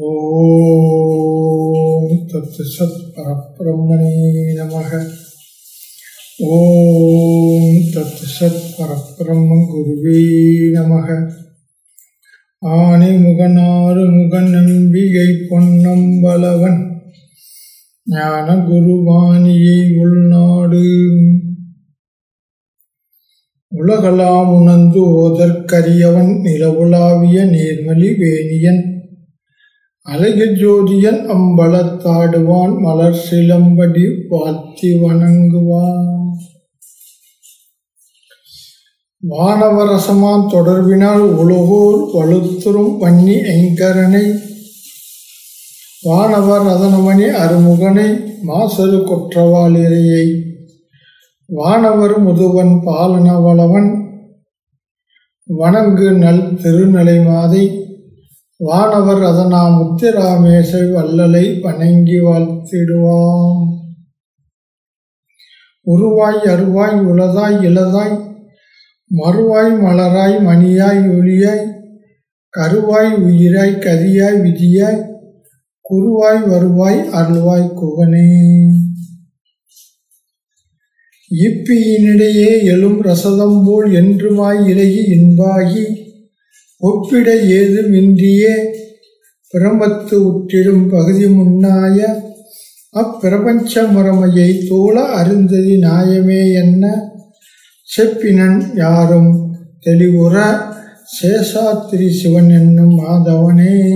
ஓம் தத்து சத் பரப்பிரம்மணே நமக ஓம் தத்து சத் பரப்பிரம்ம குருவே நமக ஆனை முகனாறு முகன் நம்பிகை பொன்னம்பலவன்। ஞான குருவாணியை உள்நாடு। உலகலாம் உணர்ந்து ஓதற்கரியவன் நிலவுலாவிய நேர்மலி வேணியன். அழகு ஜோதியன் அம்பலத்தாடுவான் மலர் சிலம்படி வாழ்த்தி வணங்குவான். வானவரசமான் தொடர்பினால் உலகோர் வலுத்துறும் வன்னி ஐங்கரனை. வானவர் ரதனமணி அருமுகனை மாசரு குற்றவாளிரையை. வானவர் முதுவன் பாலனவளவன் வணங்கு நல் திருநலை மாதை வானவர் அதனாம் முத்திராமேசை வல்லலை வணங்கி வாழ்த்திடுவாம். உருவாய் அருவாய் உளதாய் இளதாய் மறுவாய் மலராய் மணியாய் ஒளியாய் கருவாய் உயிராய் கதியாய் விதியாய் குருவாய் வருவாய் அருள்வாய் குகனே. இப்பியினிடையே எழும் ரசதம் போல் என்றுமாய் இலகி இன்பாகி ஒப்பிட ஏதுமின்றியே பிரமத்து உற்றிடும் பகுதி முன்னாய அப்பிரபஞ்ச முறைமையை தோழ அருந்ததி நாயமே என்ன? செப்பினன் யாரும் தெளிவுற சேஷாத்திரி சிவன் என்னும் மாதவனே.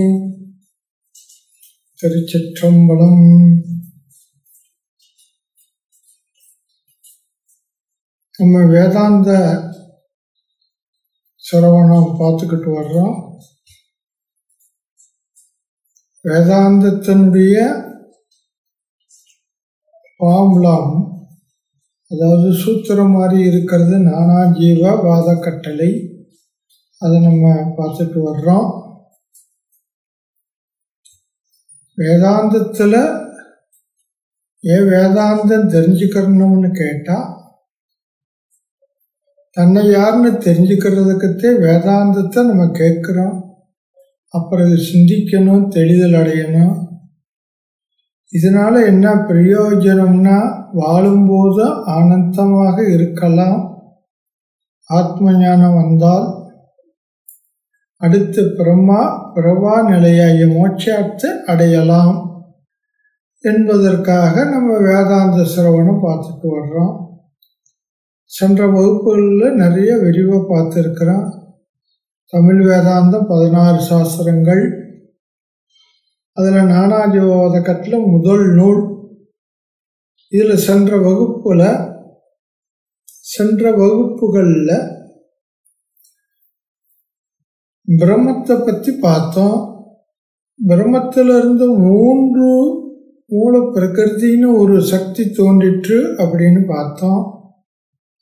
திருச்சிற்றம்பலம். நம்ம வேதாந்த சிரவணம் பார்த்துக்கிட்டு வர்றோம் வேதாந்தத்தினுடைய பாம்புலாம் அதாவது சூத்திரம் மாதிரி இருக்கிறது நானா ஜீவ வாத கட்டளை அதை நம்ம பார்த்துட்டு வர்றோம். வேதாந்தத்தில் ஏன் வேதாந்தம் தெரிஞ்சுக்கணும்னு கேட்டால் தன்னை யாருன்னு தெரிஞ்சுக்கிறதுக்கத்தே வேதாந்தத்தை நம்ம கேட்குறோம். அப்புறம் இது சிந்திக்கணும் தெளிதல் அடையணும். இதனால் என்ன பிரயோஜனம்னா வாழும்போது ஆனந்தமாக இருக்கலாம். ஆத்ம ஞானம் வந்தால். அடுத்து பிரம்மா பிரபா நிலையாகிய மோட்சத்தை அடையலாம். என்பதற்காக நம்ம வேதாந்த சிரவணம் பார்த்துட்டு வர்றோம். சென்ற வகுப்புகளில் நிறைய விரிவாக பார்த்துருக்குறோம் தமிழ் வேதாந்தம் பதினாறு சாஸ்திரங்கள். அதில் நானாஜோதகத்தில் முதல் நூல். இதில் சென்ற வகுப்பில் சென்ற வகுப்புகளில் பிரம்மத்தை பற்றி பார்த்தோம். பிரம்மத்திலிருந்து மூன்று மூல பிரகிருத்தின்னு ஒரு சக்தி தோன்றிற்று அப்படின்னு பார்த்தோம்.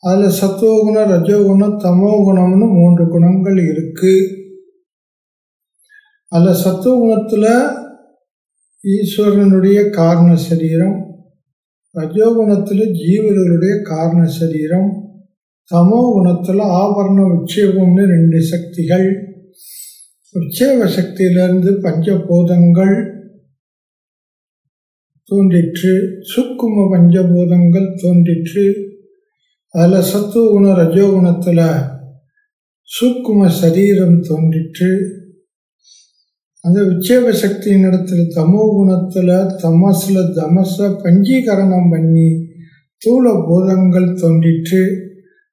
அதில் சத்துவகுணம் ரஜோகுணம் தமோகுணம்னு மூன்று குணங்கள் இருக்கு. அதில் சத்துவகுணத்தில் ஈஸ்வரனுடைய காரண சரீரம் ரஜோகுணத்தில் ஜீவர்களுடைய காரண சரீரம் தமோ குணத்தில் ஆபரண உட்சேபம்னு ரெண்டு சக்திகள். உட்சேப சக்தியிலிருந்து பஞ்சபூதங்கள் தோன்றிற்று. சுக்கும பஞ்சபூதங்கள் தோன்றிற்று. அதில் சத்துவகுண ரஜோகுணத்தில் சூக்கும சரீரம் தோன்றிற்று. அந்த உச்சேப சக்தியின் இடத்துல தமோ குணத்தில் தமசில் தமச பஞ்சீகரணம் பண்ணி தூள பூதங்கள் தோன்றிற்று.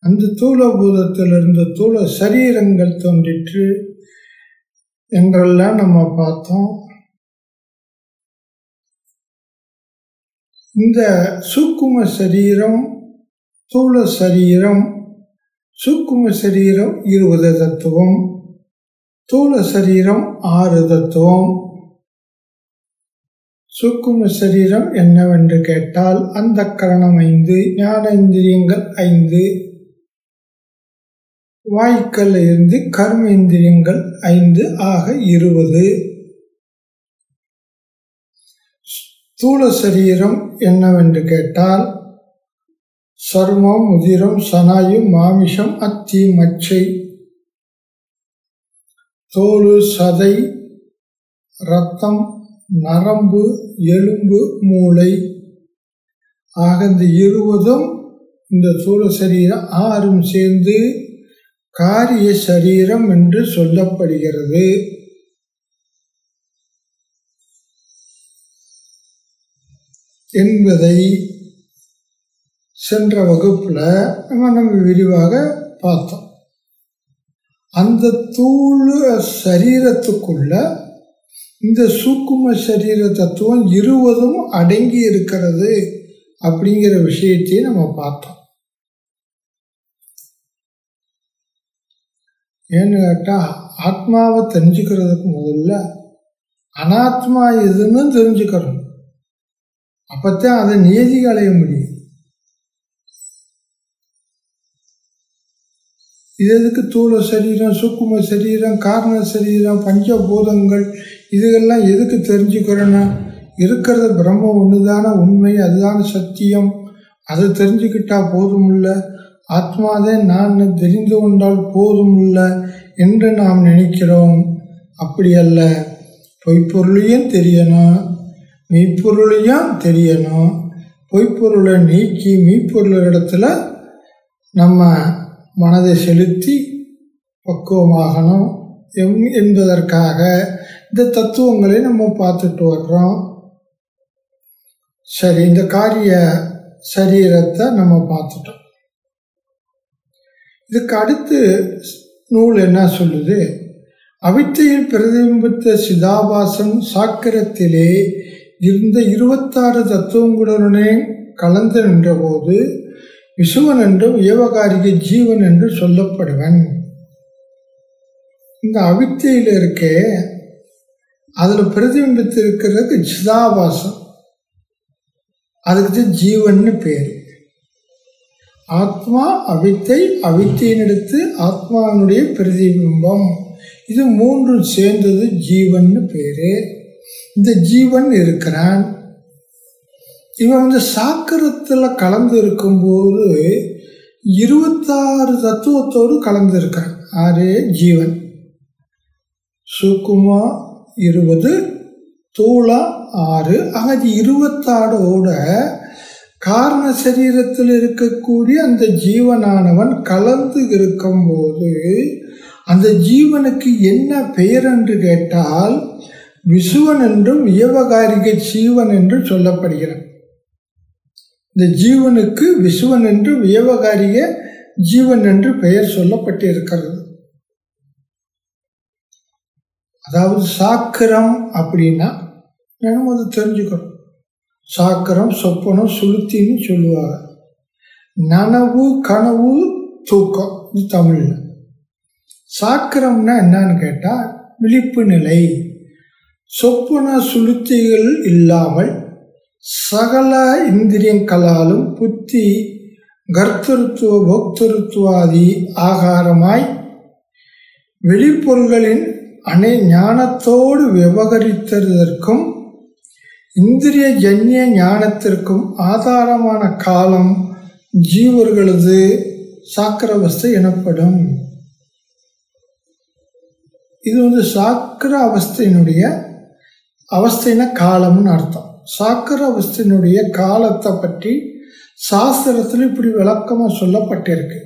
அந்த தூள பூதத்திலிருந்து தூள சரீரங்கள் தோன்றிற்று என்றெல்லாம் நம்ம பார்த்தோம். இந்த சூக்கும சரீரம் ஸ்தூல சரீரம் சூக்கும சரீரம் இருபது தத்துவம் ஸ்தூல சரீரம் ஆறு தத்துவம். சூக்கும சரீரம் என்னவென்று கேட்டால் அந்த கரணம் ஐந்து ஞானேந்திரியங்கள் ஐந்து. வாய்க்கல் இருந்து கர்மேந்திரியங்கள் ஐந்து ஆக இருபது. ஸ்தூல சரீரம் என்னவென்று கேட்டால் சர்மம் முதிரம் சனாயு மாமிஷம் அத்தி மச்சை. தோலு சதை ரத்தம் நரம்பு எலும்பு மூளை. ஆக இந்த இருபதும் இந்த சூழ சரீரம் ஆறும் சேர்ந்து காரிய சரீரம் என்று சொல்லப்படுகிறது. என்பதை சென்ற வகுப்பில் நம்ம நம்ம விரிவாக பார்த்தோம். அந்த தூள் சரீரத்துக்குள்ள இந்த சூக்கும சரீர தத்துவம் இருவதும் அடங்கி இருக்கிறது அப்படிங்கிற விஷயத்தையும் நம்ம பார்த்தோம். ஏன்னு கேட்டால் ஆத்மாவை தெரிஞ்சுக்கிறதுக்கு முதல்ல அனாத்மா எதுன்னு தெரிஞ்சுக்கிறோம் அப்பத்தான் அதை நியதி அலைய முடியும். இது எதுக்கு தூள சரீரம் சுக்கும சரீரம் காரண சரீரம் பஞ்சபூதங்கள் இதுகெல்லாம் எதுக்கு தெரிஞ்சுக்கிறேன்னா இருக்கிறது பிரம்ம ஒன்றுதான உண்மை அதுதான சத்தியம். அதை தெரிஞ்சுக்கிட்டா போதுமில்ல. ஆத்மாதே நான் தெரிந்து கொண்டால் போதும் இல்லை என்று நாம் நினைக்கிறோம். அப்படி அல்ல. பொய்ப்பொருளையும் தெரியணும் மெய்ப்பொருளையும் தெரியணும். பொய்ப்பொருளை நீக்கி மெய்ப்பொருள் இடத்துல நம்ம மனதை செலுத்தி பக்குவமாகணும். எம் என்பதற்காக இந்த தத்துவங்களை நம்ம பார்த்துட்டு வர்றோம். சரி இந்த காரிய சரீரத்தை நம்ம பார்த்துட்டோம். இதுக்கு அடுத்து நூல் என்ன சொல்லுது? அவித்தையில் பிரதிபிம்பித்த சிதாபாசன் சாக்கிரத்திலே இருந்த இருபத்தாறு தத்துவங்களுடனே கலந்து நின்றபோது விசுவன் என்றும் ஏவகாரிக ஜீவன் என்று சொல்லப்படுவன். இந்த அவித்தையில் இருக்கே அதில் பிரதிபிம்பித்திருக்கிறது சிதாபாசம் அதுக்கு ஜீவன்னு பேர். ஆத்மா அவித்தை அவித்தையினடுத்து ஆத்மாவினுடைய பிரதிபிம்பம். இது மூன்றும் சேர்ந்தது ஜீவன்னு பேர். இந்த ஜீவன் இருக்கிறான். இவன் வந்து சாக்கரத்தில் கலந்து இருக்கும்போது இருபத்தாறு தத்துவத்தோடு கலந்து இருக்கான் ஆறு ஜீவன். சுக்குமா இருபது தூளா ஆறு. அது இருபத்தாறோட காரண சரீரத்தில் இருக்கக்கூடிய அந்த ஜீவனானவன் கலந்து இருக்கும்போது அந்த ஜீவனுக்கு என்ன பெயர் என்று கேட்டால் விசுவன் என்றும் வியவகாரிக ஜீவன் என்றும் சொல்லப்படுகிறான். இந்த ஜீவனுக்கு விசுவன் என்று வியவகாரிய ஜீவன் என்று பெயர் சொல்லப்பட்டிருக்கிறது. அதாவது சாக்கிரம் அப்படின்னா நம்ம அதை தெரிஞ்சுக்கணும். சாக்கரம் சொப்பனம் சுளுத்தின்னு சொல்லுவாங்க. நனவு கனவு தூக்கம் இது தமிழில். சாக்கரம்னா என்னன்னு கேட்டால் விழிப்பு நிலை. சொப்பன சுளுத்திகள் இல்லாமல் சகல இந்திரியங்களாலும் புத்தி கர்த்தருத்துவ போக்திருத்துவாதி ஆகாரமாய் வெளிப்பொருள்களின் அணை ஞானத்தோடு விவகரித்ததற்கும் இந்திரிய ஜன்ய ஞானத்திற்கும் ஆதாரமான காலம் ஜீவர்களது சாக்கரவஸ்தை எனப்படும். இது வந்து சாக்கர அவஸ்தையினுடைய அவஸ்தையின காலம்னு அர்த்தம். சாக்கரவஸ்தினுடைய காலத்தை பற்றி சாஸ்திரத்தில் இப்படி விளக்கமாக சொல்லப்பட்டிருக்கு.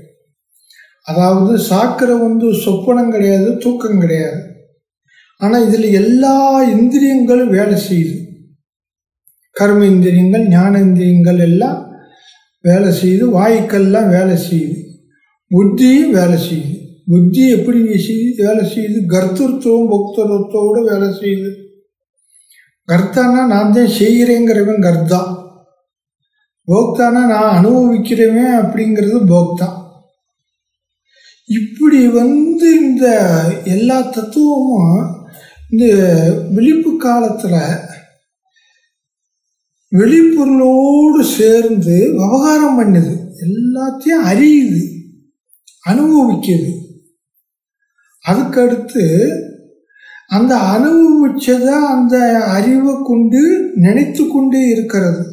அதாவது சாக்கரை வந்து சொப்பனம் கிடையாது தூக்கம் கிடையாது. ஆனால் இதில் எல்லா இந்திரியங்களும் வேலை செய்யுது. கர்ம இந்திரியங்கள் ஞான இந்திரியங்கள் எல்லாம் வேலை செய்யுது வாய்க்கெல்லாம் வேலை செய்யுது. புத்தியும் வேலை செய்யுது. புத்தி எப்படி செய்யுது? வேலை செய்யுது. கர்த்தத்துவம் பக்தத்துவோடு வேலை செய்யுது. கர்த்தானா நான் தான் செய்கிறேங்கிறவன் கர்த்தா. போக்தானா நான் அனுபவிக்கிறவன் அப்படிங்கிறது போக்தா. இப்படி வந்து இந்த எல்லா தத்துவமும் இந்த விழிப்பு காலத்தில் வெளிப்பொருளோடு சேர்ந்து விவகாரம் பண்ணுது. எல்லாத்தையும் அறியுது அனுபவிக்குது. அதுக்கடுத்து அந்த அனுபவிச்சதை அந்த அறிவை கொண்டு நினைத்து கொண்டே இருக்கிறது.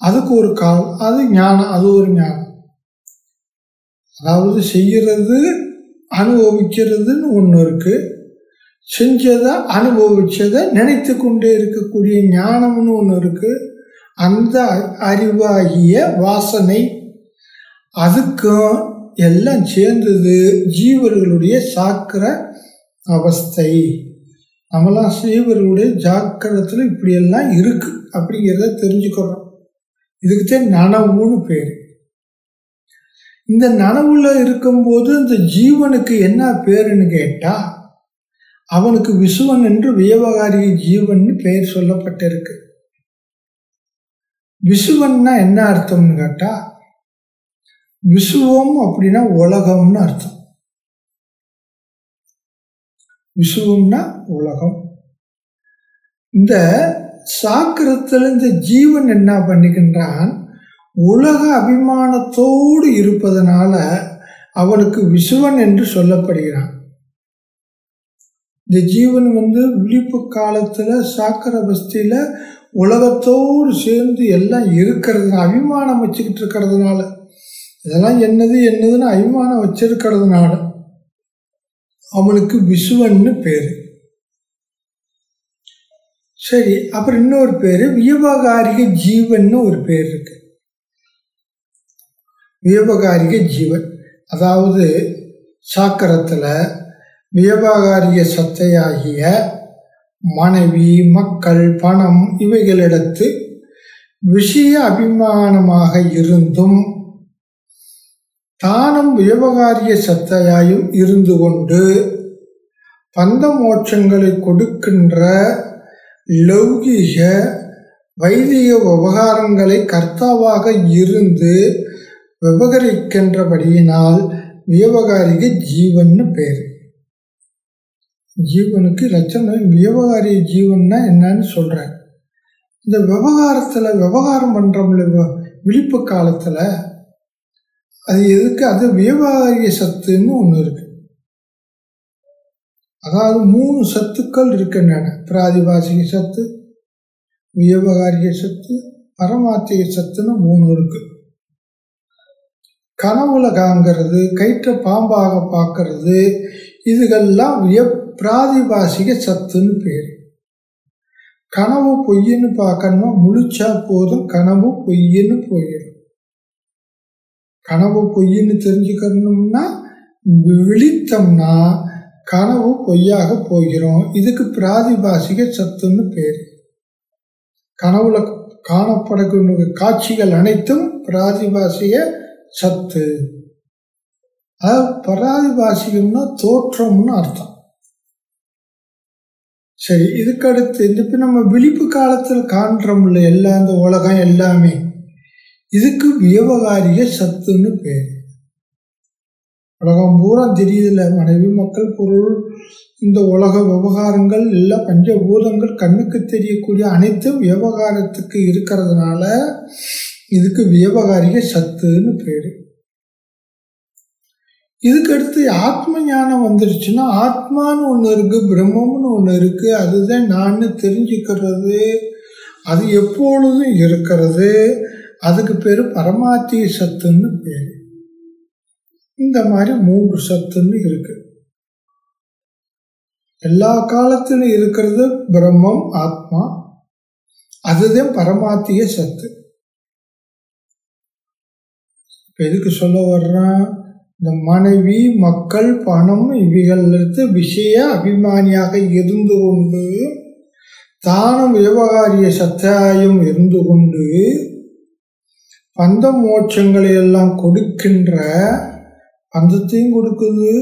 அதுக்கு ஒரு கால் அது ஞானம் அது ஒரு ஞானம். அதாவது செய்கிறது அனுபவிக்கிறதுன்னு ஒன்று இருக்குது செஞ்சதை அனுபவிச்சதை நினைத்து கொண்டே இருக்கக்கூடிய ஞானம்னு ஒன்று இருக்குது அந்த அறிவாகிய வாசனை அதுக்கும் எல்லாம் சேர்ந்தது ஜீவர்களுடைய சாக்கிர அவஸ்தை. நம்மளாம் சீவர்களுடைய ஜாக்கிரத்தில் இப்படியெல்லாம் இருக்குது அப்படிங்கிறத தெரிஞ்சுக்கிறோம் இதுக்கு தான் நனவுன்னு பேர். இந்த நனவுல இருக்கும்போது இந்த ஜீவனுக்கு என்ன பேருன்னு கேட்டால் அவனுக்கு விசுவன் என்று வியவகாரி ஜீவன் பெயர் சொல்லப்பட்டிருக்கு. விசுவன்னா என்ன அர்த்தம்னு கேட்டால் விசுவம் அப்படின்னா உலகம்னு அர்த்தம். விசுவம்னா உலகம். இந்த சாக்கிரத்தில் இந்த ஜீவன் என்ன பண்ணிக்கின்றான்? உலக அபிமானத்தோடு இருப்பதனால அவனுக்கு விசுவன் என்று சொல்லப்படுகிறான். இந்த ஜீவன் வந்து விழிப்பு காலத்தில் சாக்கர பஸ்தியில் உலகத்தோடு சேர்ந்து எல்லாம் இருக்கிறது அபிமானம் வச்சுக்கிட்டு இருக்கிறதுனால இதெல்லாம் என்னது என்னதுன்னு அபிமானம் வச்சிருக்கிறதுனால அவனுக்கு விசுவன்னு பேர். சரி அப்புறம் இன்னொரு பேர் வியபகாரிக ஜீவன்னு ஒரு பேர் இருக்கு. வியபகாரிக ஜீவன். அதாவது சாக்கரத்தில் வியபகாரிய சத்தையாகிய மனைவி மக்கள் பணம் இவைகளிடத்து விஷய அபிமானமாக இருந்தும் தானும் வியவகாரிய சத்தையாயும் இருந்து கொண்டு பந்த மோட்சங்களை கொடுக்கின்ற லௌகிக வைதிக விவகாரங்களை கர்த்தாவாக இருந்து விவகரிக்கின்றபடியினால் வியவகாரிக ஜீவன்னு பேர். ஜீவனுக்கு லட்சணம் வியவகாரிய ஜீவன்னா என்னன்னு சொல்கிறேன் இந்த விவகாரத்தில் விவகாரம் பண்ணுறோம்ல விழிப்பு காலத்தில் அது எதுக்கு? அது வியவகாரிய சத்துன்னு ஒன்று இருக்கு. அதாவது மூணு சத்துக்கள் இருக்கின்றன. பிராதிபாசிக சத்து வியவகாரிய சத்து பரமாத்திக சத்துன்னு மூணு இருக்கு. கனவுல காங்கிறது கயிற்ற பாம்பாக பார்க்கறது இதுகெல்லாம் விய பிராதிபாசிக சத்துன்னு பேர். கனவு பொய்ன்னு பார்க்கணுமா முழிச்சா போதும் கனவு பொய்ன்னு போயிடும். கனவு பொய்ன்னு தெரிஞ்சுக்கணும்னா விழித்தோம்னா கனவு பொய்யாக போகிறோம். இதுக்கு பிராதிபாசிக சத்துன்னு பேர். கனவுல காணப்படக்கூடிய காட்சிகள் அனைத்தும் பிராதிபாசிக சத்து. அதாவது பிராதிபாசிகம்னா தோற்றம்னு அர்த்தம். சரி இதுக்கு அடுத்து இந்த இப்போ நம்ம விழிப்பு காலத்தில் காண்றோம்ல எல்லா இந்த உலகம் எல்லாமே. இதுக்கு வியவகாரிய சத்துன்னு பேர். உலகம் பூரா தெரியுதுல மனைவி மக்கள் பொருள் இந்த உலக விவகாரங்கள் இல்லை பஞ்சபூதங்கள் கண்ணுக்கு தெரியக்கூடிய அனைத்தும் விவகாரத்துக்கு இருக்கிறதுனால இதுக்கு வியவகாரிக சத்துன்னு பேர். இதுக்கடுத்து ஆத்ம ஞானம் வந்துருச்சுன்னா ஆத்மான்னு ஒன்று இருக்குது பிரம்மம்னு ஒன்று இருக்குது அதுதான் நான் தெரிஞ்சுக்கிறது அது எப்பொழுதும் இருக்கிறது அதுக்கு பேர் பரமாத்திய சத்துன்னு பேர். இந்த மாதிரி மூன்று சத்துன்னு இருக்கு. எல்லா காலத்திலும் இருக்கிறது பிரம்மம் ஆத்மா. அதுதான் பரமாத்திய சத்து. இப்போ எதுக்கு சொல்ல வர்றேன்? இந்த மனைவி மக்கள் பணம் இவைகளிலிருந்து விஷய அபிமானியாக இருந்து கொண்டு தானும் விவகாரிய சத்தாயும் இருந்து கொண்டு அந்த மோட்சங்களை எல்லாம் கொடுக்கின்ற பந்தத்தையும் கொடுக்குது.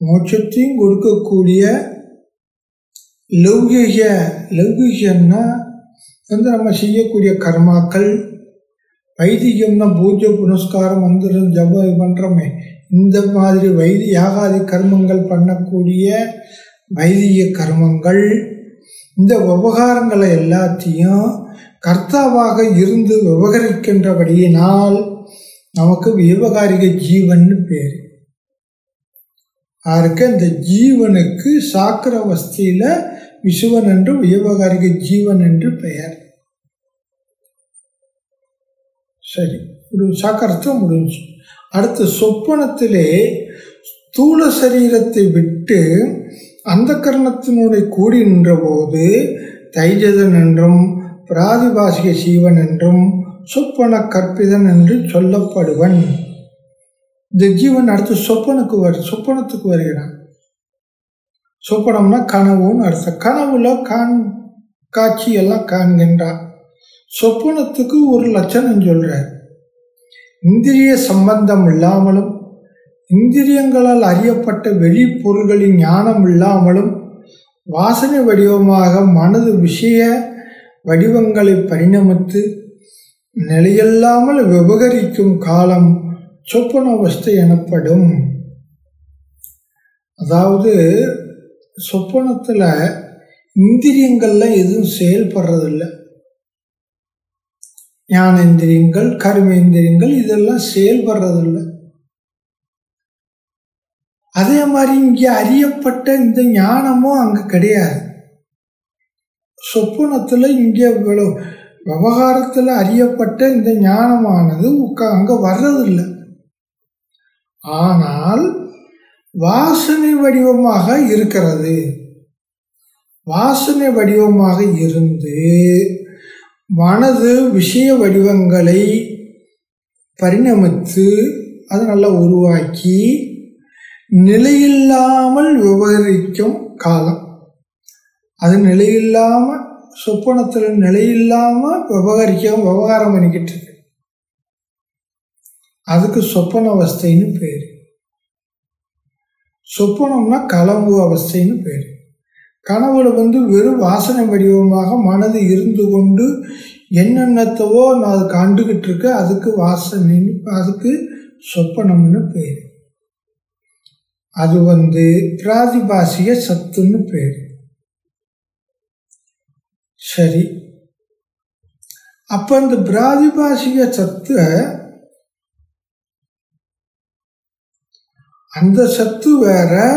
மோட்சத்தையும் கொடுக்கக்கூடிய லௌகிக லௌகிகம்னா வந்து நம்ம செய்யக்கூடிய கர்மாக்கள். வைதிகம்னா பூஜை புனஸ்காரம் மந்திரம் ஜபம் பண்ணுறோமே இந்த மாதிரி வைதி யாகாதி கர்மங்கள் பண்ணக்கூடிய வைதிக கர்மங்கள். இந்த விவகாரங்களை எல்லாத்தையும் கர்த்தாவாக இருந்து விவகரிக்கின்றபடியினால் நமக்கு விவகாரிக ஜீவன் பேர். யாருக்கு அந்த ஜீவனுக்கு சாக்கரவஸ்தியில் விசுவன் என்று விவகாரிக ஜீவன் என்று பெயர். சரி சாக்கரத்தை முடிஞ்சு. அடுத்த சொப்பனத்திலே தூள சரீரத்தை விட்டு அந்த கரணத்தினுடைய கூடி நின்றபோது தைஜதன் என்றும் பிராதிபாசிக சீவன் என்றும் சொப்பன கற்பிதன் என்று சொல்லப்படுவன். இந்த ஜீவன் அடுத்து சொப்பனுக்கு வரு சொப்பனத்துக்கு வருகிறான். சொப்பனம்னா கனவுன்னு அர்த்தம். கனவுல காண் காட்சி எல்லாம் காண்கின்றான். சொப்பனத்துக்கு ஒரு லட்சணம் சொல்றார். இந்திரிய சம்பந்தம் இல்லாமலும் இந்திரியங்களால் அறியப்பட்ட வெளிப்பொருள்களின் ஞானம் இல்லாமலும் வாசனை வடிவமாக மனது விஷய வடிவங்களை பரிணமித்து நிலையில்லாமல் விவகரிக்கும் காலம் சொப்பன அவஸ்தை எனப்படும். அதாவது சொப்பனத்தில் இந்திரியங்கள்லாம் எதுவும் செயல்படுறதில்லை. ஞானேந்திரியங்கள் கர்மேந்திரியங்கள் இதெல்லாம் செயல்படுறதில்லை. அதே மாதிரி இங்கே அறியப்பட்ட இந்த ஞானமும் அங்கே கிடையாது. சொப்பனத்தில் இங்கே விவகாரத்தில் அறியப்பட்ட இந்த ஞானமானது அங்கே வர்றதில்லை. ஆனால் வாசனை வடிவமாக இருக்கிறது. வாசனை வடிவமாக இருந்து மனது விஷய வடிவங்களை பரிணமித்து அது நல்லா உருவாக்கி நிலையில்லாமல் விவகரிக்கும் காலம். அது நிலையில்லாமல் சொப்பனத்தில் நிலையில்லாமல் விவகரிக்க விவகாரம் பண்ணிக்கிட்டு இருக்கு. அதுக்கு சொப்பன அவஸ்தைன்னு பேர். சொப்பனம்னா கலம்பு அவஸ்தைன்னு பேர். கனவுல வந்து வெறும் வாசனை வடிவமாக மனது இருந்து கொண்டு என்னென்னத்தவோ நான் அது கண்டுகிட்டு இருக்கு அதுக்கு வாசனைன்னு அதுக்கு சொப்பனம்னு பேர். அது வந்து பிராதிபாசிக சத்துன்னு பேர். சரி. அப்போ இந்த பிராதிபாசிக சத்து அந்த சத்து வேற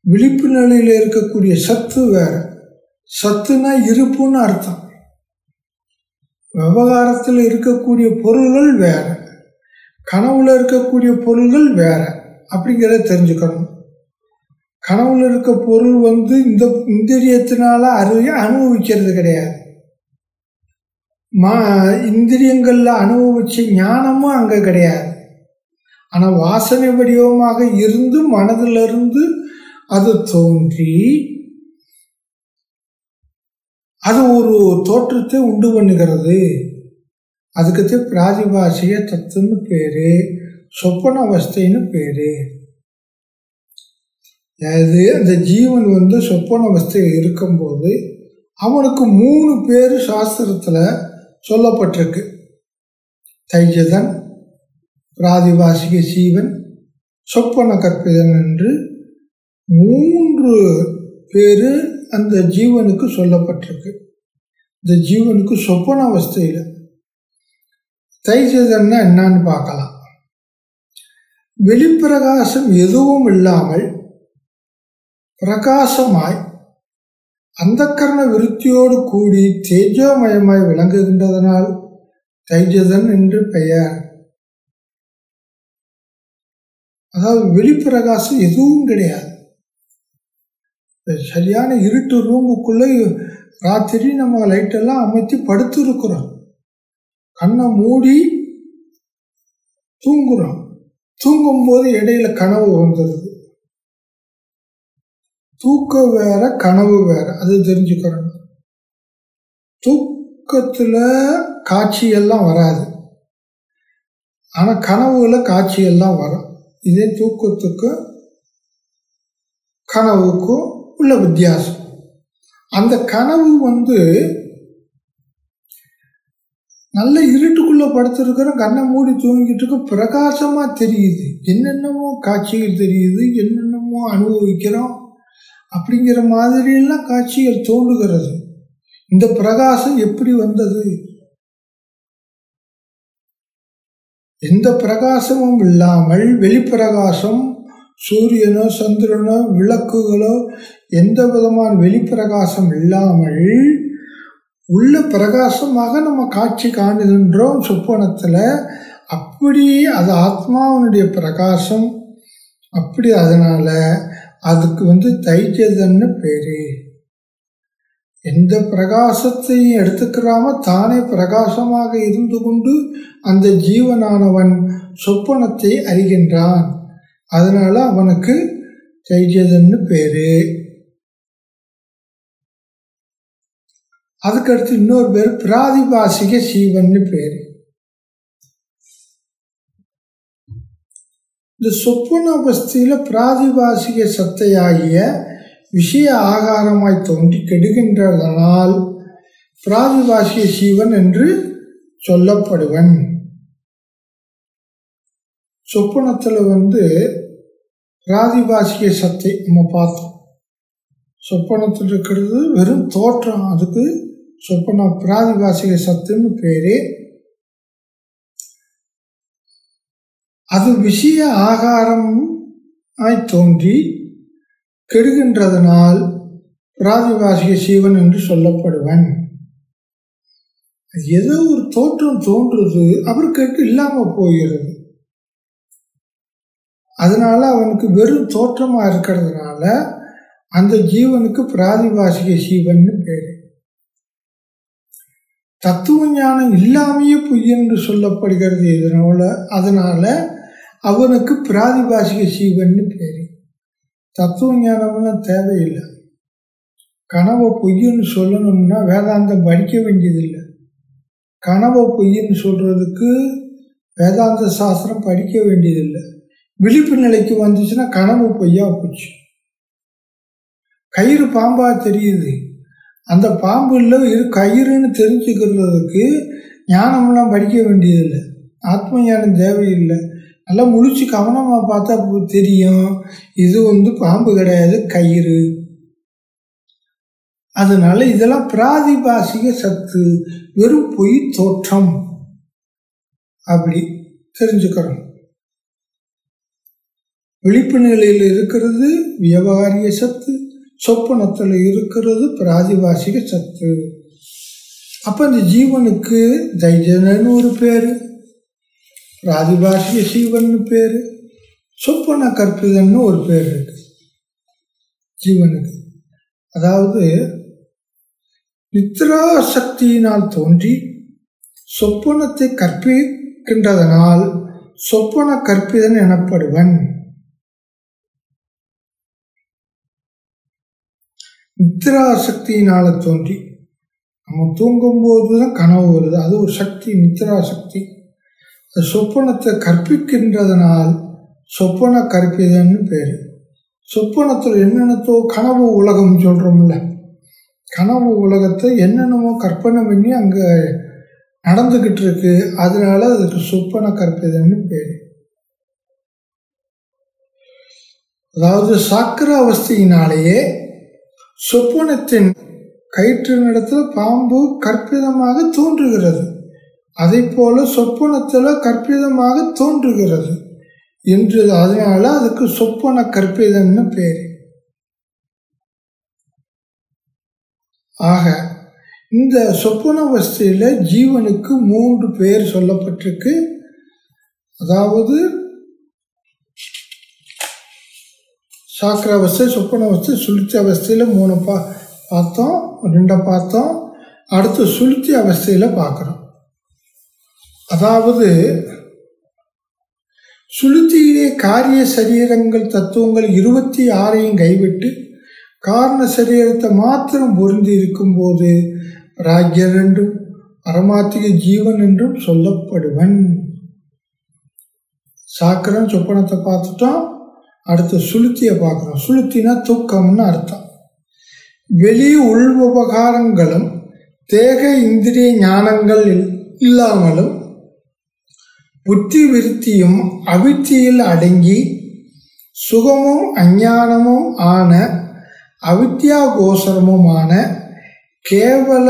விழிப்பு நிலையில் இருக்கக்கூடிய சத்து வேற. சத்துனா இருப்புன்னு அர்த்தம். விவகாரத்தில் இருக்கக்கூடிய பொருள்கள் வேற. கனவுல இருக்கக்கூடிய பொருள்கள் வேற. அப்படிங்கிறத தெரிஞ்சுக்கணும். கனவுல இருக்க பொருள் வந்து இந்த இந்திரியத்தினால அறி அனுபவிக்கிறது கிடையாது. மா இந்திரியங்களில் அனுபவிச்ச ஞானமும் அங்கே கிடையாது. ஆனால் வாசனை வடிவமாக இருந்து மனதிலிருந்து அது தோன்றி அது ஒரு தோற்றத்தை உண்டு பண்ணுகிறது. அதுக்கு பிராதிபாசிய தத்துன்னு பேர் சொப்பன அவஸ்தைன்னு பேர். அது அந்த ஜீவன் வந்து சொப்பன அவஸ்தையில் இருக்கும்போது அவனுக்கு மூணு பேர் சாஸ்திரத்தில் சொல்லப்பட்டிருக்கு. தைஜதன் பிராதிபாசிக சீவன் சொப்பன கற்பிதன் என்று மூன்று பேர் அந்த ஜீவனுக்கு சொல்லப்பட்டிருக்கு. இந்த ஜீவனுக்கு சொப்பன அவஸ்தையில். தைஜதன்னா என்னன்னு பார்க்கலாம். வெளிப்பிரகாசம் எதுவும் இல்லாமல் பிரகாசமாய் அந்த விருத்தியோடு கூடி தேஜோமயமாய் விளங்குகின்றதனால் தைஜதன் என்று பெயர். அதாவது வெளிப்பிரகாசம் எதுவும் கிடையாது. சரியான இருட்டு ரூமுக்குள்ளே ராத்திரி நம்ம லைட்டெல்லாம் அமைத்து படுத்துருக்குறோம். கண்ணை மூடி தூங்குறோம். தூங்கும்போது இடையில கனவு வந்துடுது தூக்கம் வேற கனவு வேற. அது தெரிஞ்சுக்கிறோம் தூக்கத்தில் காட்சியெல்லாம் வராது. ஆனால் கனவுல காட்சியெல்லாம் வரும். இதே தூக்கத்துக்கும் கனவுக்கும் உள்ள வித்தியாசம். அந்த கனவு வந்து நல்ல இருட்டுக்குள்ளே படுத்திருக்கிறோம் கண்ணை மூடி தூங்கிட்டு இருக்க பிரகாசமாக தெரியுது. என்னென்னமோ காட்சிகள் தெரியுது என்னென்னமோ அனுபவிக்கிறோம். அப்படிங்கிற மாதிரியெல்லாம் காட்சிகள் தோன்றுகிறது. இந்த பிரகாசம் எப்படி வந்தது? எந்த பிரகாசமும் இல்லாமல் வெளிப்பிரகாசம் சூரியனோ சந்திரனோ விளக்குகளோ எந்த விதமான வெளிப்பிரகாசம் இல்லாமல் உள்ள பிரகாசமாக நம்ம காட்சி காணுகின்றோம் சொப்பனத்தில். அப்படி அது ஆத்மாவினுடைய பிரகாசம். அப்படி அதனால் அதுக்கு வந்து தைஜதன்னு பேரு. எந்த பிரகாசத்தையும் எடுத்துக்கிறாம தானே பிரகாசமாக இருந்து கொண்டு அந்த ஜீவனானவன் சொப்பனத்தை அறிகின்றான். அதனால அவனுக்கு தைஜதன்னு பேரு. அதுக்கடுத்து இன்னொரு பேர் பிராதிபாசிக சீவன்னு பேர். இந்த சொப்பன அவஸ்தையில் பிராதிபாசிக சத்தையாகிய விஷய ஆகாரமாய் தோன்றி கெடுகின்றதனால் பிராதிபாசிக சீவன் என்று சொல்லப்படுவன். சொப்பனத்தில் வந்து பிராதிபாசிக சத்தை நம்ம பார்த்தோம். சொப்பனத்தில் இருக்கிறது வெறும் தோற்றம். அதுக்கு சொப்பன பிராதிபாசிக சத்துன்னு பேரே அது விஷய ஆகாரம் ஆய் தோன்றி கெடுகின்றதனால் பிராதிபாசிக சீவன் என்று சொல்லப்படுவன். ஏதோ ஒரு தோற்றம் தோன்றுது அப்புறம் கெட்டு இல்லாமல் போகிறது. அதனால அவனுக்கு வெறும் தோற்றமாக இருக்கிறதுனால அந்த ஜீவனுக்கு பிராதிபாசிக சீவன்னு பேர். தத்துவ ஞானம் இல்லாமையே பொய் என்று சொல்லப்படுகிறது இதனால அதனால அவனுக்கு பிராதிபாசிக சீவன்னு பேர். தத்துவ ஞானம்லாம் தேவையில்லை. கனவை பொய்ன்னு சொல்லணும்னா வேதாந்தம் படிக்க வேண்டியதில்லை. கனவை பொய்ன்னு சொல்கிறதுக்கு வேதாந்த சாஸ்திரம் படிக்க வேண்டியதில்லை. விழிப்பு நிலைக்கு வந்துச்சுன்னா கனவு பொய்யா போச்சு. கயிறு பாம்பாக தெரியுது. அந்த பாம்புல இரு கயிறுன்னு தெரிஞ்சுக்கிறதுக்கு ஞானம்லாம் படிக்க வேண்டியதில்லை. ஆத்ம ஞானம் தேவையில்லை. நல்லா முழிச்சு கவனமாக பார்த்தா தெரியும். இது வந்து பாம்பு கிடையாது கயிறு. அதனால இதெல்லாம் பிராதிபாசிக சத்து வெறும் பொய் தோற்றம். அப்படி தெரிஞ்சுக்கிறோம். விழிப்பு நிலையில் இருக்கிறது வியாபாரிய சத்து சொப்பனத்தில் இருக்கிறது பிராதிபாசிக சத்து. அப்போ இந்த ஜீவனுக்கு தைஜனன்னு ஒரு பேர். ராதிபாஷிய சீவன் பேர் சொப்பன கற்பிதன்னு ஒரு பேர் இருக்கு. ஜீவனுக்கு அதாவது நித்ரா சக்தியினால் தோன்றி சொப்பனத்தை கற்பிக்கின்றதனால் சொப்பன கற்பிதன் எனப்படுவன். நித்ரா சக்தியினால் தோன்றி நம்ம தூங்கும்போது தான் கனவு வருது. அது ஒரு சக்தி நித்ரா சக்தி சொப்பனத்தை கற்பிக்கின்றதனால் சொப்பன கற்பிதன்னு பேர். சொப்பனத்தில் என்னென்னத்தோ கனவு உலகம் சொல்கிறோம்ல கனவு உலகத்தை என்னென்னமோ கற்பனை பண்ணி அங்கே நடந்துக்கிட்டு இருக்கு அதனால அதுக்கு சொப்பன கற்பிதன்னு பேர். அதாவது சாக்கிர அவஸ்தையினாலேயே சொப்பனத்தின் கயிற்று நடத்தில் பாம்பு கற்பிதமாக தோன்றுகிறது. அதை போல சொப்பனத்தில் கற்பிதமாக தோன்றுகிறது என்று அதனால அதுக்கு சொப்பன கற்பிதம்னு பேர். ஆக இந்த சொப்பன வஸ்தியில் ஜீவனுக்கு மூன்று பேர் சொல்லப்பட்டிருக்கு. அதாவது சாக்கிர அவஸ்தை சொப்பன அவஸ்தை சுளுத்தி அவஸ்தையில் மூணு பா பார்த்தோம் ரெண்டை பார்த்தோம். அடுத்து சுளுத்தி அவஸ்தையில் பார்க்குறோம். அதாவது சுளுத்தியிலே காரிய சரீரங்கள் தத்துவங்கள் இருபத்தி ஆறையும் கைவிட்டு காரண சரீரத்தை மாத்திரம் பொருந்தி இருக்கும்போது ராஜ்யர் என்றும் பரமாத்திக ஜீவன் என்றும் சொல்லப்படுவன். சாக்கரம் சொப்பனத்தை பார்த்துட்டோம் அடுத்து சுளுத்தியை பார்க்குறோம். சுளுத்தினா தூக்கம்னு அர்த்தம். வெளி உள் உபகாரங்களும் தேக இந்திரிய ஞானங்கள் இல்லாமலும் புத்தி விருத்தியும் அவித்தியில் அடங்கி சுகமும் அஞ்ஞானமும் ஆன அவித்யா கோசரமுமான கேவல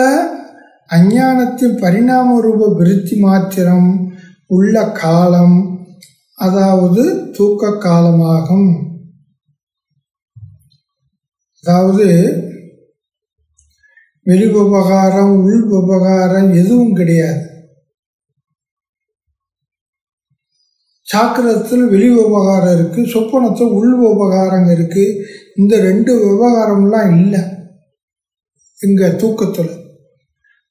அஞ்ஞானத்தின் பரிணாம ரூப விருத்தி மாத்திரம் உள்ள காலம் அதாவது தூக்க காலமாகும். அதாவது வெளி விவகாரம் உள் விவகாரம் எதுவும் கிடையாது. சாக்கிரத்தில் வெளி விவகாரம் இருக்குது சொப்பனத்தில் உள் விவகாரம் இருக்குது இந்த ரெண்டு விவகாரம்லாம் இல்லை. இங்கே தூக்கத்தில்.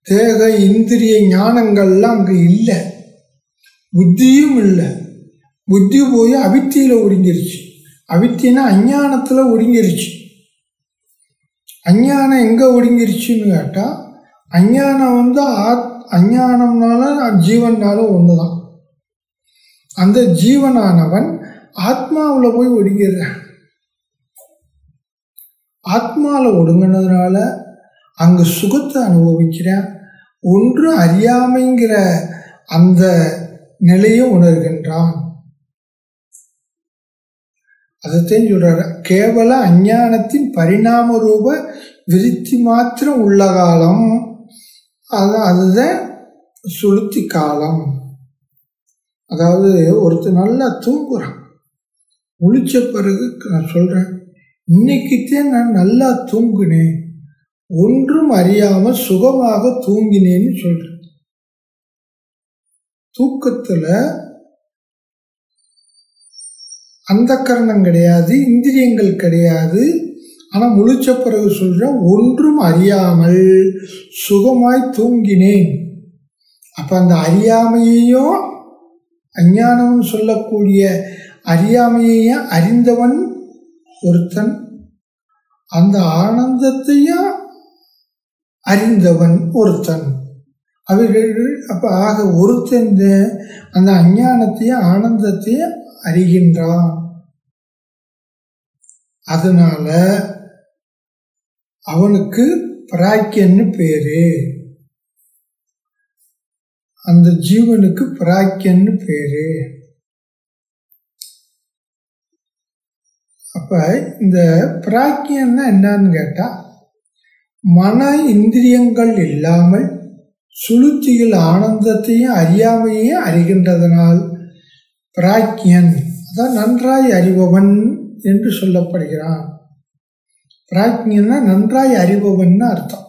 தேக இந்திரிய ஞானங்கள்லாம் அங்கே இல்லை. புத்தியும் இல்லை. புத்தி போய் அவித்தியில் ஒடுங்கிருச்சு. அவித்தின்னா அஞ்ஞானத்தில் ஒடுங்கிருச்சு. அஞ்ஞானம் எங்கே ஒடுங்கிருச்சுன்னு கேட்டால் அஞ்ஞானம் வந்து ஆத் அஞ்ஞானம்னால ஜீவன்னாலும் ஒன்று தான் அந்த ஜீவனானவன் ஆத்மாவில் போய் ஒடுங்கிடுறான் ஆத்மாவில் ஒடுங்கினதுனால அங்கு சுகத்தை அனுபவிக்கிறேன். ஒன்று அறியாமைங்கிற அந்த நிலையை உணர்கின்றான். அதைத்தான் சொல்றாரு. கேவல அஞ்ஞானத்தின் பரிணாம ரூப விருத்தி மாத்திரம் உள்ள காலம். அது அதுதான் சுளுத்தி காலம். அதாவது ஒருத்தர் நல்லா தூங்குறான். முழிச்ச பிறகு நான் சொல்கிறேன் இன்னைக்குத்தான் நான் நல்லா தூங்கினேன். ஒன்றும் அறியாமல் சுகமாக தூங்கினேன்னு சொல்கிறேன் தூக்கத்தில் அந்த கரணம் கிடையாது இந்திரியங்கள் கிடையாது. ஆனால் முழிச்ச பிறகு சொல்கிறேன் ஒன்றும் அறியாமல் சுகமாய் தூங்கினேன். அப்போ அந்த அறியாமையையும் அஞ்ஞானம்னு சொல்லக்கூடிய அறியாமையையும் அறிந்தவன் ஒருத்தன் அந்த ஆனந்தத்தையும் அறிந்தவன் ஒருத்தன். அவர்கள் அப்போ ஆக ஒருத்தன் அந்த அஞ்ஞானத்தையும் ஆனந்தத்தையும் அறிகின்றான். அதனால அவனுக்கு பிராக்கியன்னு பேரு. அந்த ஜீவனுக்கு பிராக்கியன்னு பேரு. அப்ப இந்த பிராக்கியன்னா என்னன்னு கேட்டா மன இந்திரியங்கள் இல்லாமல் சுளுத்தியில் ஆனந்தத்தையும் அறியாமையே அறிகின்றதனால் பிராக்கியன் அதான் நன்றாய் அறிபவன் என்று சொல்லப்படுகிறான். பிராக்ஞன்னா நன்றாய் அறிபவன் அர்த்தம்.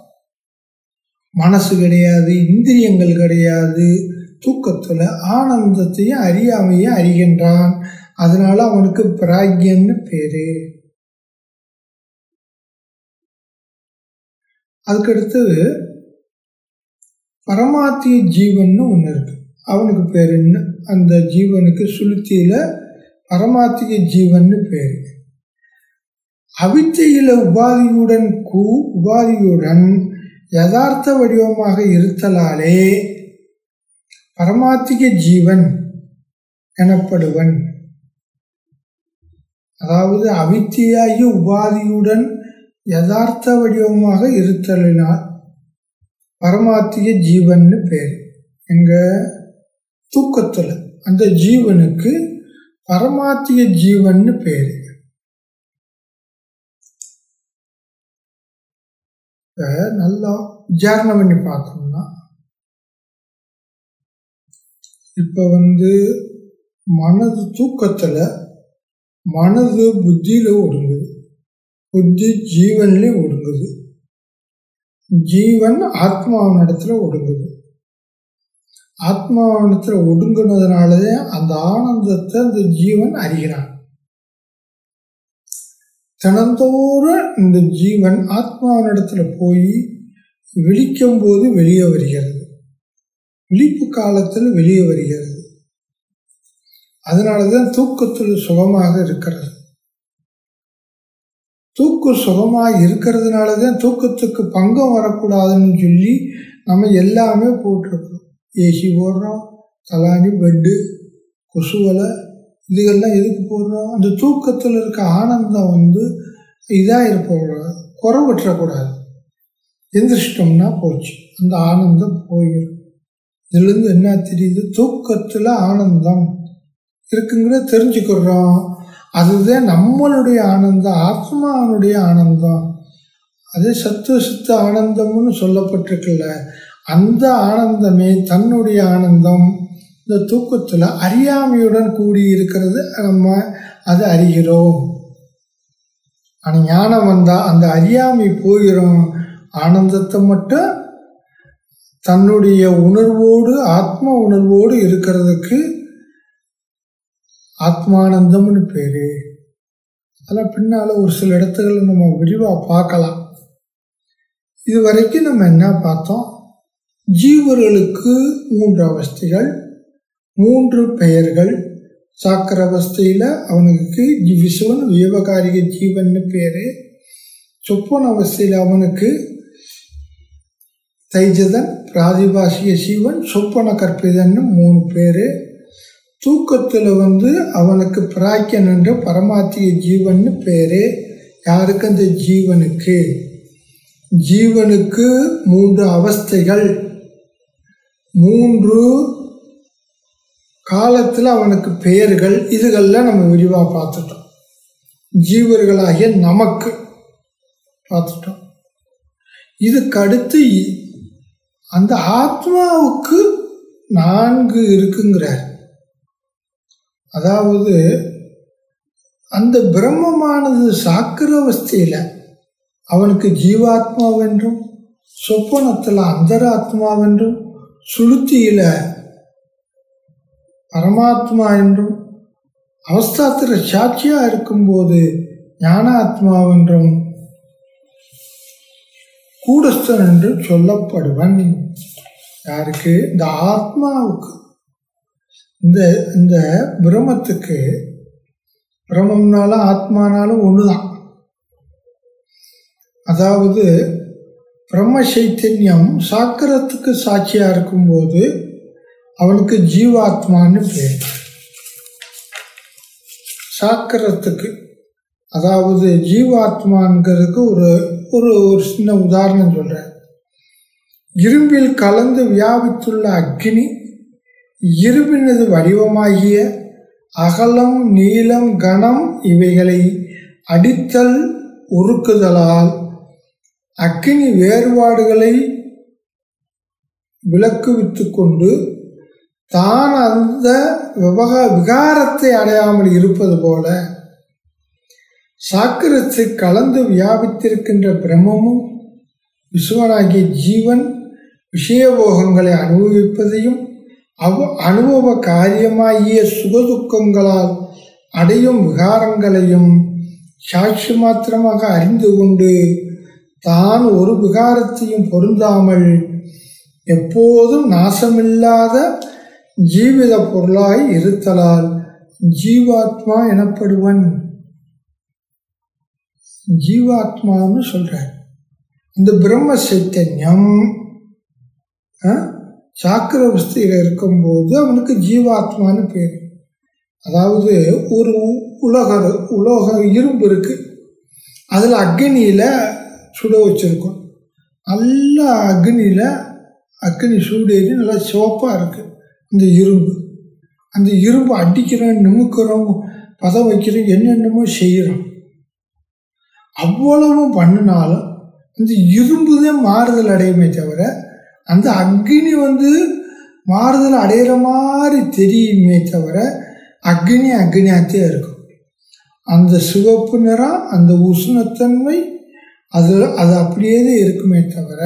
மனசு கிடையாது இந்திரியங்கள் கிடையாது. தூக்கத்தில் ஆனந்தத்தையும் அறியாமையும் அறிகின்றான். அதனால அவனுக்கு பிராக்யன்னு பேரு. அதுக்கடுத்து பரமாத்திய ஜீவன் ஒன்று இருக்கு. அவனுக்கு பேர் என்ன அந்த ஜீவனுக்கு சுளுத்தியில பரமாத்திய ஜீவன் பேர். அவித்தையில உபாதியுடன் கூ உபாதியுடன் யதார்த்த வடிவமாக இருத்தலாலே பரமாத்திக ஜீவன் எனப்படுவன். அதாவது அவித்தியாகி உபாதியுடன் யதார்த்த வடிவமாக இருத்தலினால் பரமாத்திக ஜீவன்னு பேர். எங்க தூக்கத்தில் அந்த ஜீவனுக்கு பரமாத்திய ஜீவன்னு பேர். நல்லா விசாரணை பண்ணி பார்த்தோம்னா இப்போ வந்து மனது தூக்கத்தில் மனது புத்தியில் ஒடுங்குது. புத்தி ஜீவன்லேயும் ஒடுங்குது. ஜீவன் ஆத்மாவனிடத்துல ஒடுங்குது. ஆத்மாவனத்தில் ஒடுங்குனதுனாலதே அந்த ஆனந்தத்தை அந்த ஜீவன் அறிகிறான். தினந்தோறும் இந்த ஜீவன் ஆத்மாவனிடத்துல போய் விழிக்கும் போது வெளியே வருகிறது. விழிப்பு காலத்தில் வெளியே வருகிறது. அதனால தான் தூக்கத்தில் சுகமாக இருக்கிறது. தூக்கம் சுகமாக இருக்கிறதுனால தான் தூக்கத்துக்கு பங்கம் வரக்கூடாதுன்னு சொல்லி நம்ம எல்லாமே போட்டிருக்கோம் ஏசி போடுறோம் தலானி பெட்டு கொசுவலை இதுகள்லாம் எதுக்கு போடுறோம் அந்த தூக்கத்தில் இருக்க ஆனந்தம் வந்து இதாக இருப்பக்கூடாது குறை விட்டுறக்கூடாது எந்திரிச்சிட்டோம்னா போச்சு. அந்த ஆனந்தம் போயிடும் இதுலேருந்து என்ன தெரியுது? தூக்கத்தில் ஆனந்தம் இருக்குங்கிறத தெரிஞ்சுக்கிறோம். அதுதான் நம்மளுடைய ஆனந்தம் ஆத்மாவனுடைய ஆனந்தம். அதே சத்து சத்து ஆனந்தம்னு சொல்லப்பட்டிருக்குல்ல. அந்த ஆனந்தமே தன்னுடைய ஆனந்தம். இந்த தூக்கத்தில் அறியாமையுடன் கூடி இருக்கிறது நம்ம அதை அறிகிறோம். ஆனால் ஞானம் வந்தால் அந்த அறியாமை போயிடும் ஆனந்தத்தை மட்டும் தன்னுடைய உணர்வோடு ஆத்ம உணர்வோடு இருக்கிறதுக்கு ஆத்மானந்தம்னு பேர். அதெல்லாம் பின்னால் ஒரு சில இடத்துகளை நம்ம விரிவாக பார்க்கலாம். இது வரைக்கும் நம்ம என்ன பார்த்தோம்? ஜீவர்களுக்கு மூன்று அவஸ்தைகள். மூன்று பெயர்கள். சாக்கர அவஸ்தையில் அவனுக்கு விசுவன் வியவகாரிக ஜீவன்னு பேர். சொப்பன அவஸ்தையில் அவனுக்கு தைஜதன் பிராதிபாசிக சீவன் சொப்பன கற்பிதன்னு மூணு பேர். தூக்கத்தில் வந்து அவனுக்கு பிராக்கியன் என்ற பரமாத்திய ஜீவன்னு பேர். யாருக்கு அந்த ஜீவனுக்கு? ஜீவனுக்கு மூன்று அவஸ்தைகள். மூன்று காலத்தில் அவனுக்கு பெயர்கள் இதுகளில் நம்ம விரிவாக பார்த்துட்டோம். ஜீவர்களாகிய நமக்கு பார்த்துட்டோம். இதுக்கு அடுத்து அந்த ஆத்மாவுக்கு நான்கு இருக்குங்கிறார். அதாவது அந்த பிரம்மமானது சாக்கிர அவஸ்தையில் அவனுக்கு ஜீவாத்மாவென்றும் சொப்பனத்தில் அந்தராத்மாவென்றும் சுளுத்தியில் பரமாத்மா என்றும் அவஸ்தாத்திர சாட்சியாக இருக்கும்போது ஞானாத்மாவென்றும் கூடஸ்தன் என்று சொல்லப்படுவன். யாருக்கு? இந்த ஆத்மாவுக்கு. இந்த இந்த பிரமத்துக்கு பிரமம்னாலும் ஆத்மானாலும் ஒன்று தான் அதாவது பிரம்ம சைத்தன்யம் சாக்கரத்துக்கு சாட்சியாக இருக்கும்போது அவனுக்கு ஜீவாத்மான்னு பேர். சாக்கரத்துக்கு அதாவது ஜீவாத்மாங்கிறதுக்கு ஒரு ஒரு ஒரு சின்ன உதாரணம் சொல்கிறேன் இரும்பில் கலந்து வியாபித்துள்ள அக்னி இரும்பினது வடிவமாகிய அகலம் நீளம் கனம் இவைகளை அடித்தல் உருக்குதலால் அக்கினி வேறுபாடுகளை விளக்குவித்து கொண்டு தான் அந்த விவக விகாரத்தை அடையாமல் இருப்பது போல சாக்கிரத்து கலந்து வியாபித்திருக்கின்ற பிரம்மமும் விசுவனாகிய ஜீவன் விஷயபோகங்களை அனுபவிப்பதையும் அவ் அனுபவ காரியமாகிய சுகதுக்கங்களால் அடையும் விகாரங்களையும் சாட்சி மாத்திரமாக அறிந்து கொண்டு தான் ஒரு விகாரத்தையும் பொருந்தாமல் எப்போதும் நாசமில்லாத ஜீவித பொருளாய் இருத்தலால் ஜீவாத்மா எனப்படுவன். ஜீவாத்மான்னு சொல்கிறார் இந்த பிரம்ம சைத்தன்யம் சாக்கிரவஸ்தையில் இருக்கும்போது அவனுக்கு ஜீவாத்மான்னு பேர். அதாவது ஒரு உலக உலோக இரும்பு இருக்குது அதில் அக்னியில் சுட வச்சுருக்கோம். நல்லா அக்னியில் அக்னி சூடேறி நல்லா சிவப்பாக இருக்குது இந்த இரும்பு. அந்த இரும்பு அடிக்கிறோம் நிமுக்கிறோம் பதம் வைக்கிறோம் என்னென்னமோ செய்கிறோம். அவ்வளவும் பண்ணினாலும் இந்த இரும்பு தான் மாறுதல் அடையுமே தவிர அந்த அக்னி வந்து மாறுதல் அடையிற மாதிரி தெரியுமே தவிர அக்னி அக்னியாகத்தே இருக்கும். அந்த சிவப்பு நிறம் அந்த உஷ்ணத்தன்மை அது அது அப்படியே தான் இருக்குமே தவிர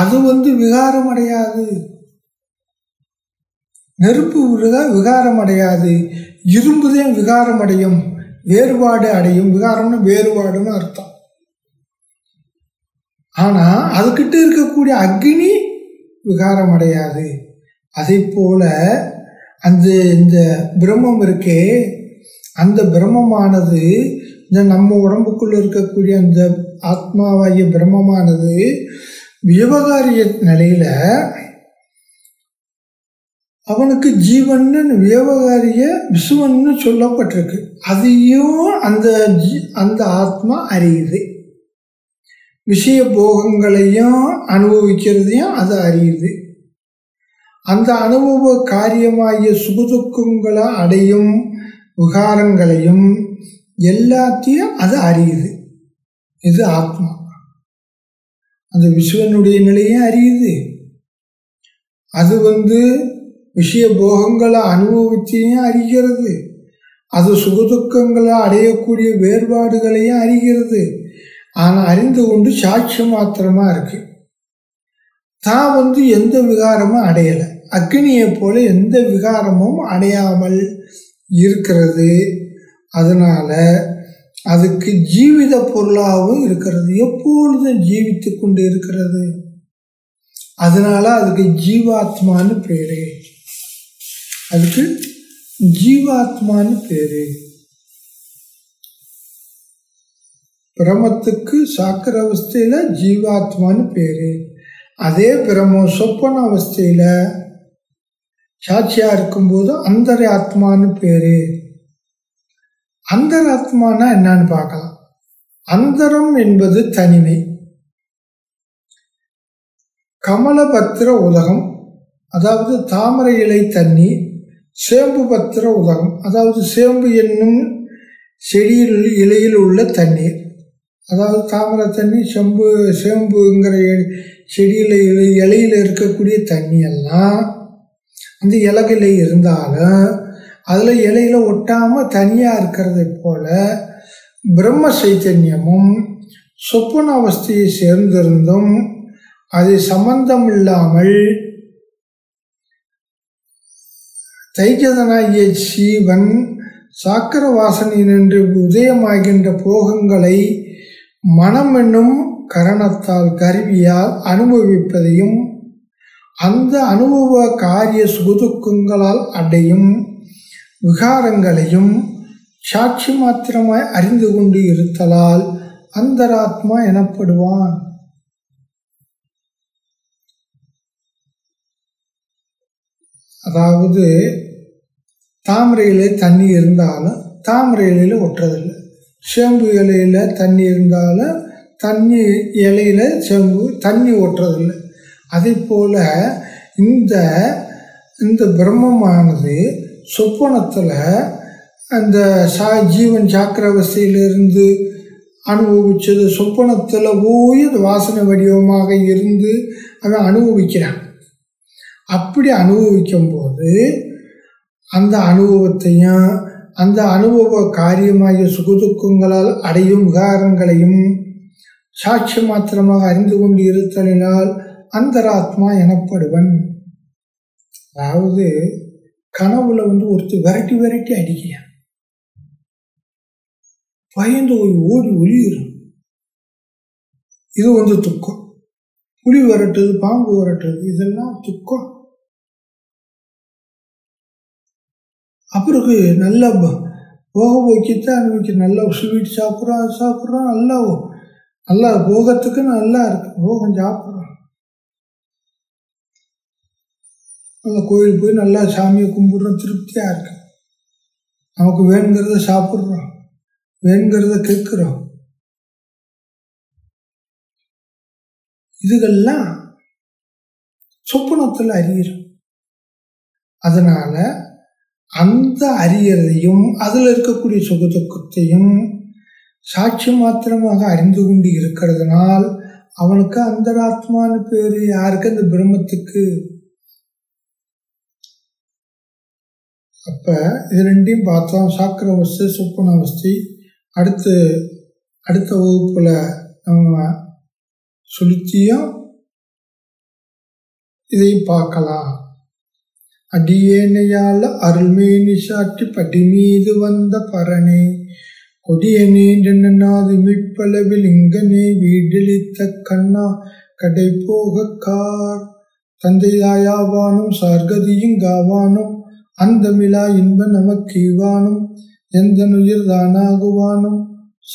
அது வந்து விகாரம் அடையாது. நெருப்பு விழுதான் விகாரம் அடையாது. இரும்புதே விகாரம் அடையும். வேறுபாடு அடையும். விகாரம்னு வேறுபாடுன்னு அர்த்தம். ஆனால் அதுக்கிட்ட இருக்கக்கூடிய அக்னி விகாரம் அடையாது. அதே போல அந்த இந்த பிரம்மம் இருக்கே. அந்த பிரம்மமானது இந்த நம்ம உடம்புக்குள்ள இருக்கக்கூடிய அந்த ஆத்மாவாகிய பிரம்மமானது விவகாரிய நிலையில அவனுக்கு ஜீவன்னு விவகாரிய விசுவன்னு சொல்லப்பட்டிருக்கு. அதையும் அந்த அந்த ஆத்மா அறியுது. விஷய போகங்களையும் அனுபவிக்கிறதையும் அது அறியுது. அந்த அனுபவ காரியமாகிய சுகதுக்கங்களை அடையும் விகாரங்களையும் எல்லாத்தையும் அது அறியுது. இது ஆத்மா. அந்த விசுவனுடைய நிலையும் அறியுது. அது வந்து விஷய போகங்களை அனுபவித்தையும் அறிகிறது. அது சுகதுக்கங்களை அடையக்கூடிய வேறுபாடுகளையும் அறிகிறது. ஆனால் அறிந்து கொண்டு சாட்சி மாத்திரமாக இருக்கு. தான் வந்து எந்த விகாரமும் அடையலை. அக்னியை போல எந்த விகாரமும் அடையாமல் இருக்கிறது. அதனால் அதுக்கு ஜீவித பொருளாகவும் இருக்கிறது. எப்பொழுதும் ஜீவித்து கொண்டு இருக்கிறது. அதனால் அதுக்கு ஜீவாத்மான்னு பேரு. அதுக்கு ஜீவாத்மான்னு பேரு. பிரமத்துக்கு சாக்கர அவஸ்தையில ஜீவாத்மான்னு பேரு. அதே பிரமம் சொப்பன அவஸ்தையில சாட்சியா இருக்கும்போது அந்தர ஆத்மான்னு பேரு. அந்தராத்மானா என்னன்னு பார்க்கலாம். அந்தரம் என்பது தனிமை. கமலபத்திர உலகம் அதாவது தாமரை இலை தண்ணி சேம்பு பத்திர உதகம் அதாவது சேம்பு என்னும் செடியில் இலையில் உள்ள தண்ணீர். அதாவது தாமரை தண்ணி செம்பு சேம்புங்கிற செடியில் இலையில் இருக்கக்கூடிய தண்ணி எல்லாம் அந்த இலகில் இருந்தாலும் அதில் இலையில ஒட்டாமல் தனியாக இருக்கிறதை போல் பிரம்ம சைத்தன்யமும் சொப்பன அவஸ்தையை சேர்ந்திருந்தும் அது சம்பந்தம் இல்லாமல் தைஜதனாகிய சீவன் சாக்கர வாசனை உதயமாகின்ற போகங்களை மனம் என்னும் கரணத்தால் கருவியால் அனுபவிப்பதையும் அந்த அனுபவ காரிய சுதுக்கங்களால் அடையும் விகாரங்களையும் சாட்சி மாத்திரமாய் அறிந்து கொண்டு இருத்தலால் அந்தராத்மா எனப்படுவான். அதாவது தாமரை இலை தண்ணி இருந்தாலும் தாமரை இலையில் ஒட்டுறதில்லை சேம்பு இலையில் தண்ணி இருந்தாலும் தண்ணி இலையில் சேம்பு தண்ணி ஒட்டுறதில்லை அதே போல் இந்த இந்த பிரம்மமானது சொப்பனத்தில் அந்த சா ஜீவன் சாக்கிரவஸ்தையிலிருந்து அனுபவித்தது சொப்பனத்தில் போய் அது வாசனை வடிவமாக இருந்து அவன் அனுபவிக்கிறான். அப்படி அனுபவிக்கும் போது அந்த அனுபவத்தையும் அந்த அனுபவ காரியமாகிய சுகதுக்கங்களால் அடையும் விகாரங்களையும் சாட்சி மாத்திரமாக அறிந்து கொண்டு இருத்தலினால் அந்தராத்மா எனப்படுவன். அதாவது கனவுல வந்து ஒருத்தர் விரட்டி விரட்டி அடிக்கிறான். பயந்து போய் ஓடி ஒளியிடும் இது வந்து துக்கம். புலி விரட்டுது பாம்பு விரட்டுறது இதெல்லாம் துக்கம். அப்புறம் நல்ல போக போக்கித்தான் அனுபவிக்க நல்லா ஸ்வீட் சாப்பிட்றோம் அது சாப்பிட்றோம் நல்லா நல்லா போகத்துக்கு நல்லா இருக்கு. போகம் சாப்பிட்றோம் நல்லா கோயில் போய் நல்லா சாமியை கும்பிட்றோம் திருப்தியாக இருக்கு. நமக்கு வேணுங்கிறத சாப்பிட்றோம் வேணுங்கிறத கேட்குறோம் இதுகள்லாம் சொப்பனத்தில் அறியிறோம் அதனால் அந்த அறியறதையும் அதில் இருக்கக்கூடிய சுகதுக்கத்தையும் சாட்சி மாத்திரமாக அறிந்து கொண்டு இருக்கிறதுனால் அவனுக்கு அந்தராத்மான்னு பேர் யாருக்கு? அந்த பிரம்மத்துக்கு. அப்போ இது ரெண்டையும் பார்த்தோம். சாக்கர அவஸ்தை சொப்பன அவஸ்தை அடுத்து அடுத்த வகுப்பில் நம்ம சுளுத்தியும் இதையும் பார்க்கலாம். அடியேனையால் அருள்மேனி சாற்றி படி மீது வந்த பரணே கொடியனேன்றனாது மீட்பளவில் இங்கனே வீடளித்த கண்ணா கடை போக கார். தந்தையாயாவானும் சார்கதியும் காவானும் அந்தமிழா இன்ப நமக்கீவானும் எந்த நுயிர் தானாகுவானும்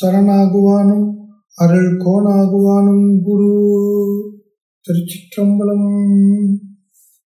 சரணாகுவானும் அருள் கோணாகுவானும் குரு. திருச்சிற்றம்பலம்.